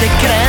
te crees